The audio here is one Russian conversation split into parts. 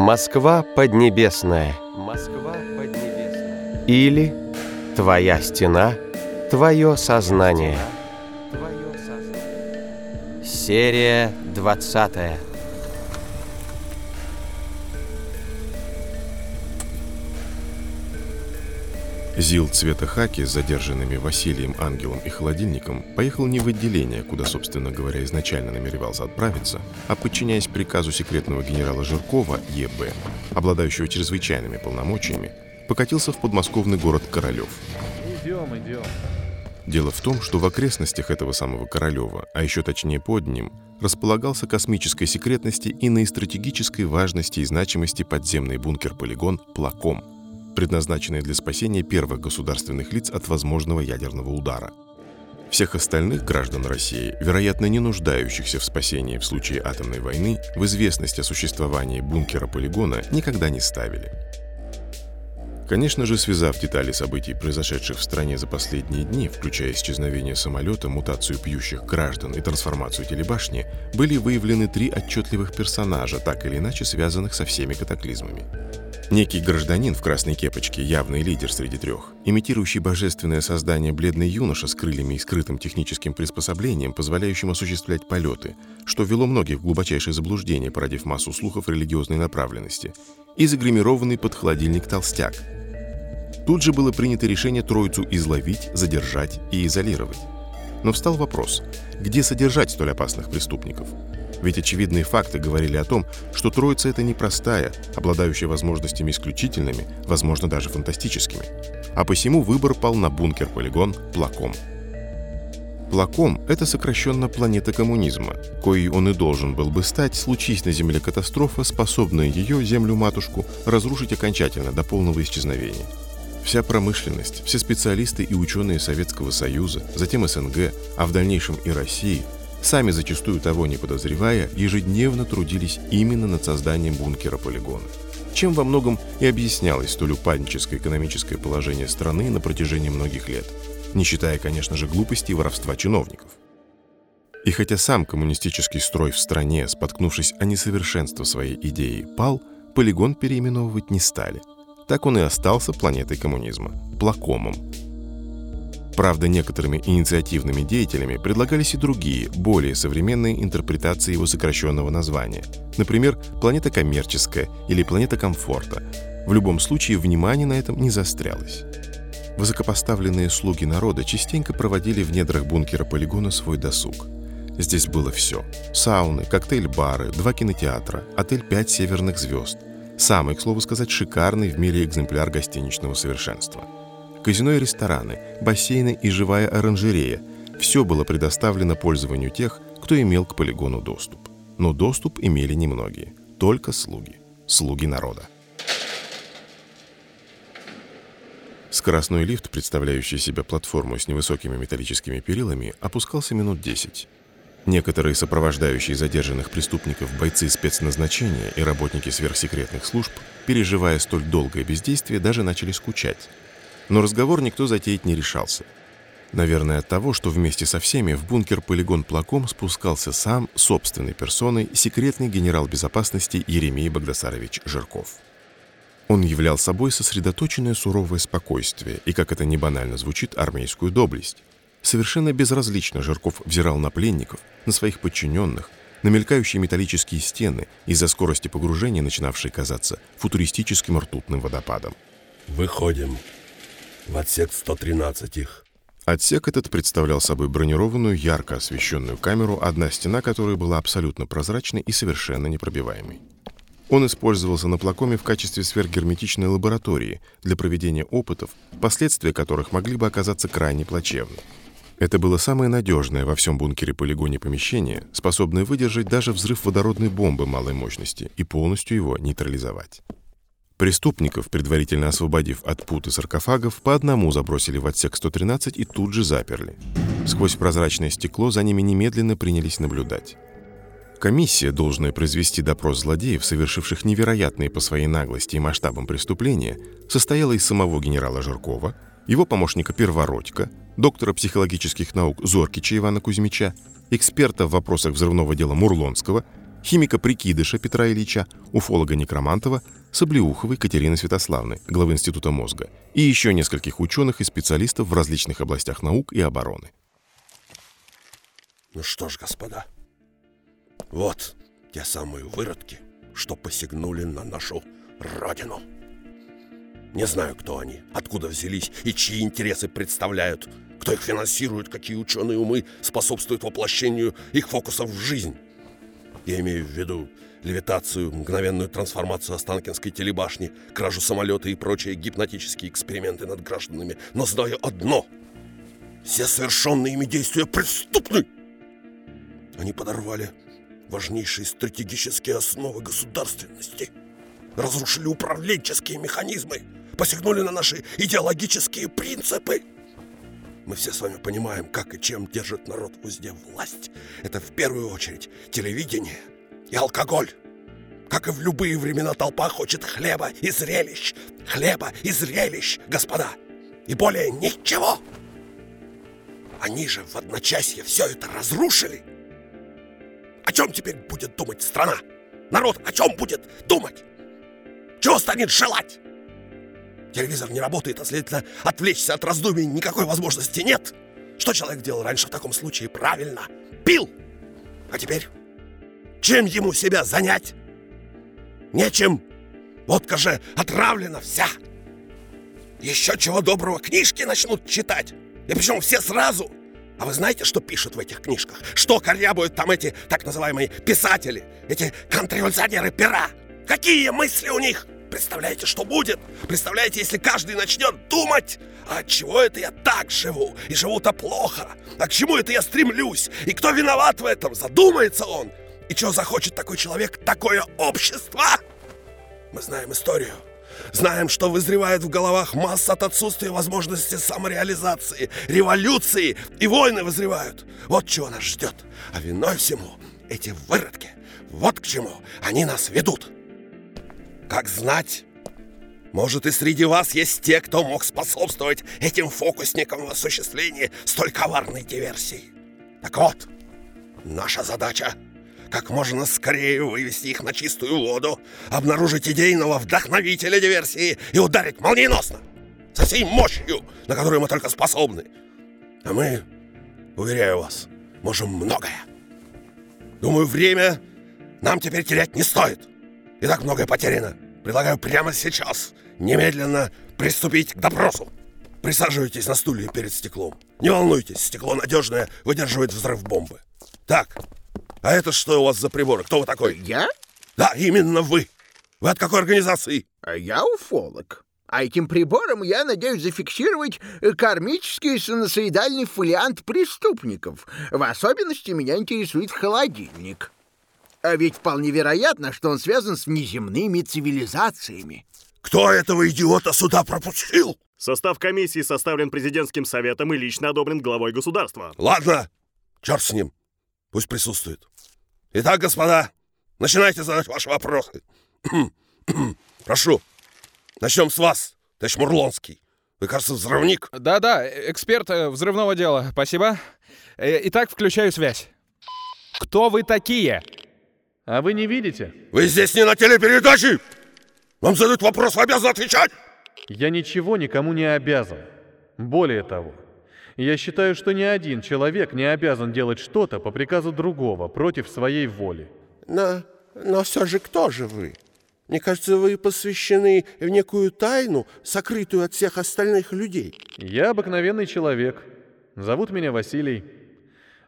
Москва поднебесная. Москва поднебесная. Или Твоя стена, Твое сознание. Серия двадцатая. Зил цвета хаки с задержанными Василием, Ангелом и Холодильником поехал не в отделение, куда, собственно говоря, изначально намеревался отправиться, а подчиняясь приказу секретного генерала Жиркова, ЕБ, обладающего чрезвычайными полномочиями, покатился в подмосковный город Королев. Идем, идем. Дело в том, что в окрестностях этого самого Королева, а еще точнее под ним, располагался космической секретности и наистратегической важности и значимости подземный бункер-полигон «Плаком», предназначенный для спасения первых государственных лиц от возможного ядерного удара. Всех остальных граждан России, вероятно, не нуждающихся в спасении в случае атомной войны, в известность о существовании бункера-полигона никогда не ставили. Конечно же, связав детали событий, произошедших в стране за последние дни, включая исчезновение самолета, мутацию пьющих граждан и трансформацию телебашни, были выявлены три отчетливых персонажа, так или иначе связанных со всеми катаклизмами. Некий гражданин в красной кепочке, явный лидер среди трех, имитирующий божественное создание бледный юноша с крыльями и скрытым техническим приспособлением, позволяющим осуществлять полеты, что ввело многих в глубочайшее заблуждение, породив массу слухов религиозной направленности, и загримированный под холодильник толстяк. Тут же было принято решение троицу изловить, задержать и изолировать. Но встал вопрос, где содержать столь опасных преступников – ведь очевидные факты говорили о том, что Троица это непростая, обладающая возможностями исключительными, возможно, даже фантастическими. А посему выбор пал на бункер-полигон Плаком. Плаком – это сокращенно планета коммунизма, коей он и должен был бы стать, случись на Земле катастрофа, способная ее, Землю-матушку, разрушить окончательно до полного исчезновения. Вся промышленность, все специалисты и ученые Советского Союза, затем СНГ, а в дальнейшем и России – сами зачастую того не подозревая, ежедневно трудились именно над созданием бункера-полигона. Чем во многом и объяснялось столь упадническое экономическое положение страны на протяжении многих лет, не считая, конечно же, глупости и воровства чиновников. И хотя сам коммунистический строй в стране, споткнувшись о несовершенство своей идеи, пал, полигон переименовывать не стали. Так он и остался планетой коммунизма, плакомом, Правда, некоторыми инициативными деятелями предлагались и другие, более современные интерпретации его сокращенного названия. Например, «Планета коммерческая» или «Планета комфорта». В любом случае, внимание на этом не застрялось. Высокопоставленные слуги народа частенько проводили в недрах бункера полигона свой досуг. Здесь было все. Сауны, коктейль-бары, два кинотеатра, отель «Пять северных звезд». Самый, к слову сказать, шикарный в мире экземпляр гостиничного совершенства – казино и рестораны, бассейны и живая оранжерея. Все было предоставлено пользованию тех, кто имел к полигону доступ. Но доступ имели немногие, только слуги, слуги народа. Скоростной лифт, представляющий себя платформу с невысокими металлическими перилами, опускался минут 10. Некоторые сопровождающие задержанных преступников бойцы спецназначения и работники сверхсекретных служб, переживая столь долгое бездействие, даже начали скучать. Но разговор никто затеять не решался. Наверное, от того, что вместе со всеми в бункер полигон Плаком спускался сам, собственной персоной, секретный генерал безопасности Еремей Богдасарович Жирков. Он являл собой сосредоточенное суровое спокойствие и, как это не банально звучит, армейскую доблесть. Совершенно безразлично Жирков взирал на пленников, на своих подчиненных, на мелькающие металлические стены из-за скорости погружения, начинавшей казаться футуристическим ртутным водопадом. «Выходим», в отсек 113 их. Отсек этот представлял собой бронированную, ярко освещенную камеру, одна стена которой была абсолютно прозрачной и совершенно непробиваемой. Он использовался на Плакоме в качестве сверхгерметичной лаборатории для проведения опытов, последствия которых могли бы оказаться крайне плачевны. Это было самое надежное во всем бункере-полигоне помещение, способное выдержать даже взрыв водородной бомбы малой мощности и полностью его нейтрализовать. Преступников, предварительно освободив от пут и саркофагов, по одному забросили в отсек 113 и тут же заперли. Сквозь прозрачное стекло за ними немедленно принялись наблюдать. Комиссия, должная произвести допрос злодеев, совершивших невероятные по своей наглости и масштабам преступления, состояла из самого генерала Жиркова, его помощника Первородько, доктора психологических наук Зоркича Ивана Кузьмича, эксперта в вопросах взрывного дела Мурлонского, химика Прикидыша Петра Ильича, уфолога Некромантова, Саблеуховой Катерины Святославны, главы Института мозга, и еще нескольких ученых и специалистов в различных областях наук и обороны. Ну что ж, господа, вот те самые выродки, что посягнули на нашу родину. Не знаю, кто они, откуда взялись и чьи интересы представляют, кто их финансирует, какие ученые умы способствуют воплощению их фокусов в жизнь. Я имею в виду левитацию, мгновенную трансформацию Останкинской телебашни, кражу самолета и прочие гипнотические эксперименты над гражданами. Но знаю одно. Все совершенные ими действия преступны. Они подорвали важнейшие стратегические основы государственности, разрушили управленческие механизмы, посягнули на наши идеологические принципы. Мы все с вами понимаем, как и чем держит народ в узде власть. Это в первую очередь телевидение и алкоголь. Как и в любые времена толпа хочет хлеба и зрелищ. Хлеба и зрелищ, господа. И более ничего. Они же в одночасье все это разрушили. О чем теперь будет думать страна? Народ о чем будет думать? Чего станет желать? Телевизор не работает, а следовательно, отвлечься от раздумий никакой возможности нет. Что человек делал раньше в таком случае? Правильно, пил. А теперь чем ему себя занять? Нечем. Водка же отравлена вся. Еще чего доброго книжки начнут читать. И причем все сразу. А вы знаете, что пишут в этих книжках? Что корябуют там эти так называемые писатели? Эти контрреволюционеры пера? Какие мысли у них? Представляете, что будет? Представляете, если каждый начнет думать, а от чего это я так живу? И живу-то плохо. А к чему это я стремлюсь? И кто виноват в этом? Задумается он. И что захочет такой человек? Такое общество? Мы знаем историю. Знаем, что вызревает в головах масса от отсутствия возможности самореализации, революции и войны вызревают. Вот чего нас ждет. А виной всему эти выродки. Вот к чему они нас ведут. Как знать, может и среди вас есть те, кто мог способствовать этим фокусникам в осуществлении столь коварной диверсии. Так вот, наша задача как можно скорее вывести их на чистую воду, обнаружить идейного вдохновителя диверсии и ударить молниеносно, со всей мощью, на которую мы только способны. А мы, уверяю вас, можем многое. Думаю, время нам теперь терять не стоит. И так многое потеряно. Предлагаю прямо сейчас, немедленно приступить к допросу. Присаживайтесь на стуле перед стеклом. Не волнуйтесь, стекло надежное, выдерживает взрыв бомбы. Так, а это что у вас за приборы? Кто вы такой? Я? Да, именно вы. Вы от какой организации? А я уфолог. А этим прибором я надеюсь зафиксировать э, кармический синусоидальный фолиант преступников. В особенности меня интересует холодильник. А ведь вполне вероятно, что он связан с внеземными цивилизациями. Кто этого идиота сюда пропустил? Состав комиссии составлен президентским советом и лично одобрен главой государства. Ладно, черт с ним. Пусть присутствует. Итак, господа, начинайте задать ваши вопросы. Прошу, начнем с вас, товарищ Мурлонский. Вы, кажется, взрывник. Да-да, эксперт э, взрывного дела. Спасибо. Э, итак, включаю связь. Кто вы такие? А вы не видите? Вы здесь не на телепередаче! Вам задают вопрос, вы обязаны отвечать! Я ничего никому не обязан. Более того, я считаю, что ни один человек не обязан делать что-то по приказу другого против своей воли. Но, но все же кто же вы? Мне кажется, вы посвящены в некую тайну, сокрытую от всех остальных людей. Я обыкновенный человек. Зовут меня Василий.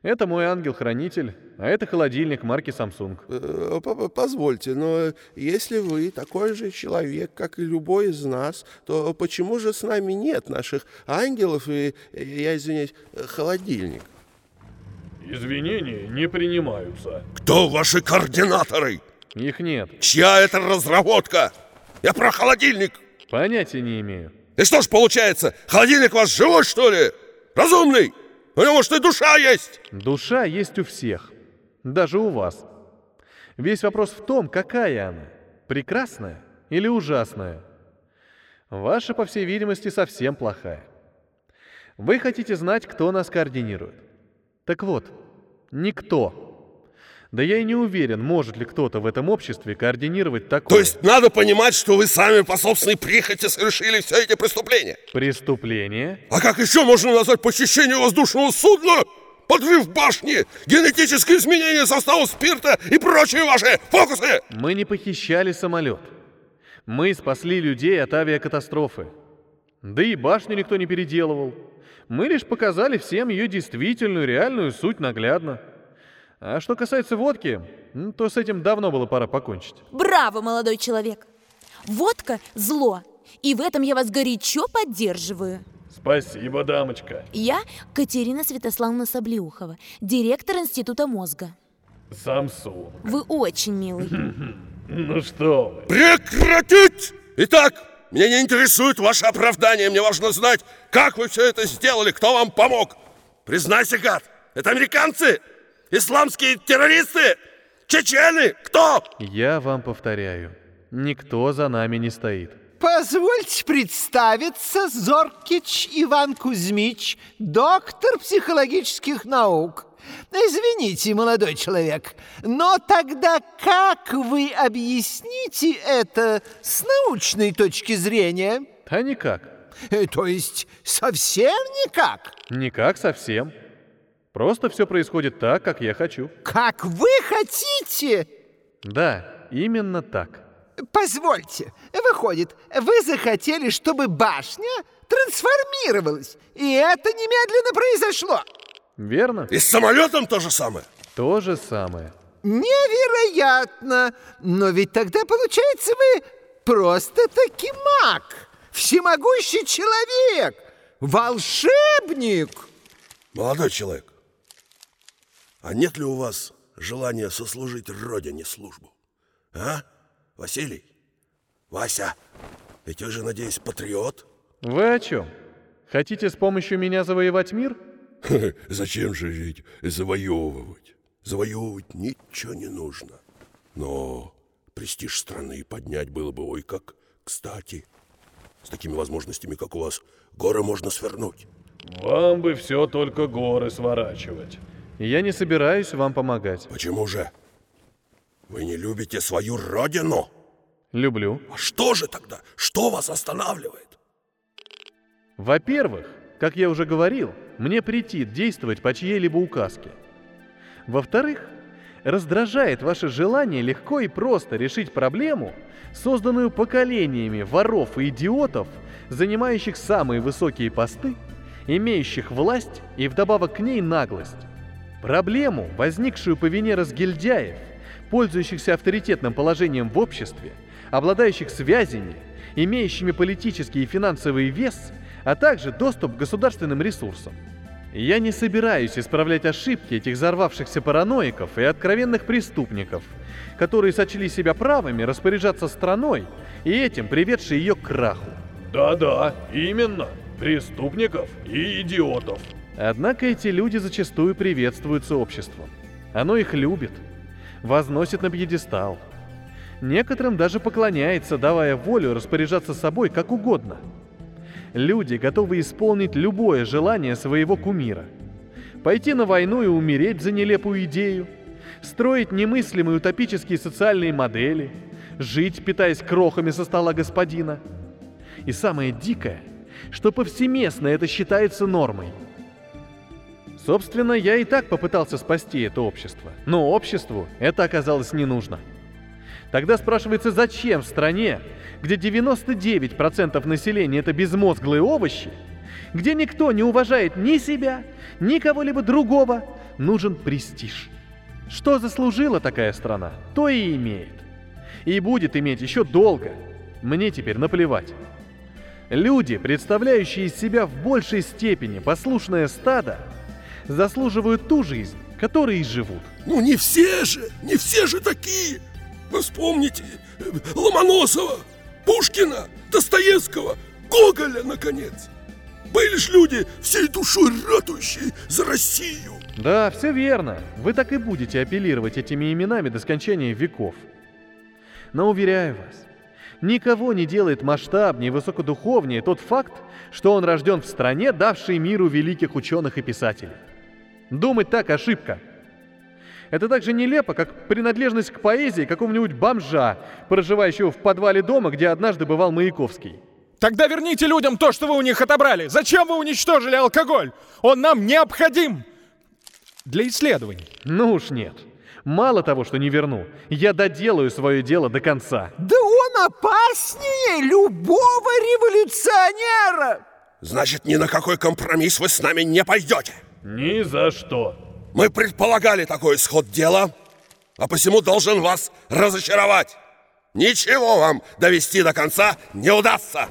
Это мой ангел-хранитель, а это холодильник марки Samsung. Э, позвольте, но если вы такой же человек, как и любой из нас, то почему же с нами нет наших ангелов и, я извиняюсь, холодильник? Извинения не принимаются. Кто ваши координаторы? Их нет. Чья это разработка? Я про холодильник. Понятия не имею. И что ж получается, холодильник у вас живой, что ли? Разумный? У него, может, и душа есть? Душа есть у всех. Даже у вас. Весь вопрос в том, какая она. Прекрасная или ужасная? Ваша, по всей видимости, совсем плохая. Вы хотите знать, кто нас координирует. Так вот, никто. Да я и не уверен, может ли кто-то в этом обществе координировать такое. То есть надо понимать, что вы сами по собственной прихоти совершили все эти преступления? Преступление? А как еще можно назвать похищение воздушного судна, подрыв башни, генетическое изменение состава спирта и прочие ваши фокусы? Мы не похищали самолет. Мы спасли людей от авиакатастрофы. Да и башню никто не переделывал. Мы лишь показали всем ее действительную, реальную суть наглядно. А что касается водки, то с этим давно было пора покончить. Браво, молодой человек! Водка – зло, и в этом я вас горячо поддерживаю. Спасибо, дамочка. Я Катерина Святославовна Саблеухова, директор Института мозга. Самсун. Вы очень милый. Ну что вы. Прекратить! Итак, меня не интересует ваше оправдание. Мне важно знать, как вы все это сделали, кто вам помог. Признайся, гад, это американцы? Исламские террористы? Чечены? Кто? Я вам повторяю, никто за нами не стоит. Позвольте представиться, Зоркич Иван Кузьмич, доктор психологических наук. Извините, молодой человек, но тогда как вы объясните это с научной точки зрения? А никак. Э, То есть совсем никак? Никак совсем. Просто все происходит так, как я хочу. Как вы хотите? Да, именно так. Позвольте, выходит, вы захотели, чтобы башня трансформировалась, и это немедленно произошло. Верно? И с самолетом то же самое. То же самое. Невероятно! Но ведь тогда, получается, вы просто-таки маг, всемогущий человек, волшебник. Молодой человек, а нет ли у вас желания сослужить Родине службу? А, Василий? Вася, ведь вы же, надеюсь, патриот? Вы о чем? Хотите с помощью меня завоевать мир? Зачем же ведь завоевывать? Завоевывать ничего не нужно. Но престиж страны поднять было бы ой как кстати. С такими возможностями, как у вас, горы можно свернуть. Вам бы все только горы сворачивать. Я не собираюсь вам помогать. Почему же? Вы не любите свою родину? Люблю. А что же тогда? Что вас останавливает? Во-первых, как я уже говорил, мне претит действовать по чьей-либо указке. Во-вторых, раздражает ваше желание легко и просто решить проблему, созданную поколениями воров и идиотов, занимающих самые высокие посты, имеющих власть и вдобавок к ней наглость. Проблему, возникшую по вине разгильдяев, пользующихся авторитетным положением в обществе, обладающих связями, имеющими политический и финансовый вес, а также доступ к государственным ресурсам. Я не собираюсь исправлять ошибки этих взорвавшихся параноиков и откровенных преступников, которые сочли себя правыми распоряжаться страной и этим приведшие ее к краху. Да-да, именно. Преступников и идиотов. Однако эти люди зачастую приветствуются обществом. Оно их любит, возносит на пьедестал. Некоторым даже поклоняется, давая волю распоряжаться собой как угодно. Люди готовы исполнить любое желание своего кумира. Пойти на войну и умереть за нелепую идею, строить немыслимые утопические социальные модели, жить, питаясь крохами со стола господина. И самое дикое, что повсеместно это считается нормой. Собственно, я и так попытался спасти это общество, но обществу это оказалось не нужно. Тогда спрашивается, зачем в стране, где 99% населения это безмозглые овощи, где никто не уважает ни себя, ни кого-либо другого, нужен престиж. Что заслужила такая страна, то и имеет. И будет иметь еще долго. Мне теперь наплевать. Люди, представляющие из себя в большей степени послушное стадо, заслуживают ту жизнь, которой и живут. Ну не все же, не все же такие. Вы вспомните э, Ломоносова, Пушкина, Достоевского, Гоголя, наконец. Были ж люди всей душой ратующие за Россию. Да, все верно. Вы так и будете апеллировать этими именами до скончания веков. Но уверяю вас, никого не делает масштабнее и высокодуховнее тот факт, что он рожден в стране, давшей миру великих ученых и писателей. Думать так ошибка. Это так же нелепо, как принадлежность к поэзии какого-нибудь бомжа, проживающего в подвале дома, где однажды бывал Маяковский. Тогда верните людям то, что вы у них отобрали. Зачем вы уничтожили алкоголь? Он нам необходим для исследований. Ну уж нет. Мало того, что не верну, я доделаю свое дело до конца. Да он опаснее любого революционера! Значит, ни на какой компромисс вы с нами не пойдете. Ни за что. Мы предполагали такой исход дела, а посему должен вас разочаровать. Ничего вам довести до конца не удастся.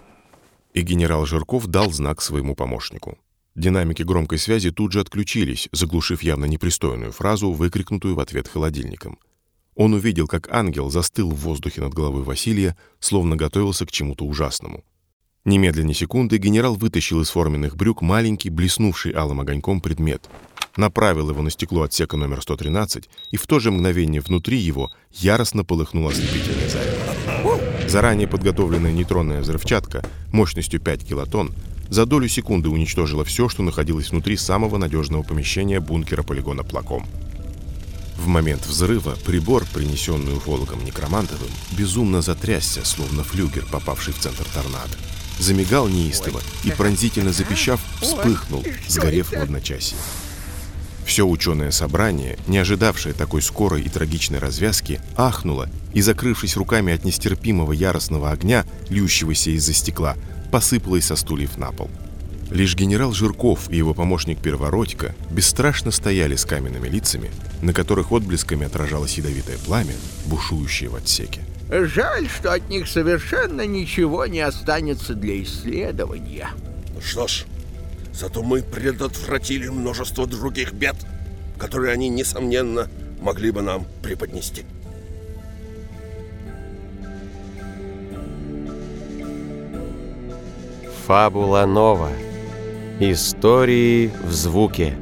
И генерал Жирков дал знак своему помощнику. Динамики громкой связи тут же отключились, заглушив явно непристойную фразу, выкрикнутую в ответ холодильником. Он увидел, как ангел застыл в воздухе над головой Василия, словно готовился к чему-то ужасному. Немедленно секунды генерал вытащил из форменных брюк маленький, блеснувший алым огоньком предмет, направил его на стекло отсека номер 113, и в то же мгновение внутри его яростно полыхнула ослепительная зарево. Заранее подготовленная нейтронная взрывчатка мощностью 5 килотонн за долю секунды уничтожила все, что находилось внутри самого надежного помещения бункера полигона Плаком. В момент взрыва прибор, принесенный уфологом Некромантовым, безумно затрясся, словно флюгер, попавший в центр торнадо. Замигал неистово и, пронзительно запищав, вспыхнул, сгорев в одночасье. Все ученое собрание, не ожидавшее такой скорой и трагичной развязки, ахнуло и, закрывшись руками от нестерпимого яростного огня, льющегося из-за стекла, посыпалось со стульев на пол. Лишь генерал Жирков и его помощник Первородько бесстрашно стояли с каменными лицами, на которых отблесками отражалось ядовитое пламя, бушующее в отсеке. Жаль, что от них совершенно ничего не останется для исследования. Ну что ж, зато мы предотвратили множество других бед, которые они, несомненно, могли бы нам преподнести. Фабула Нова. Истории в звуке.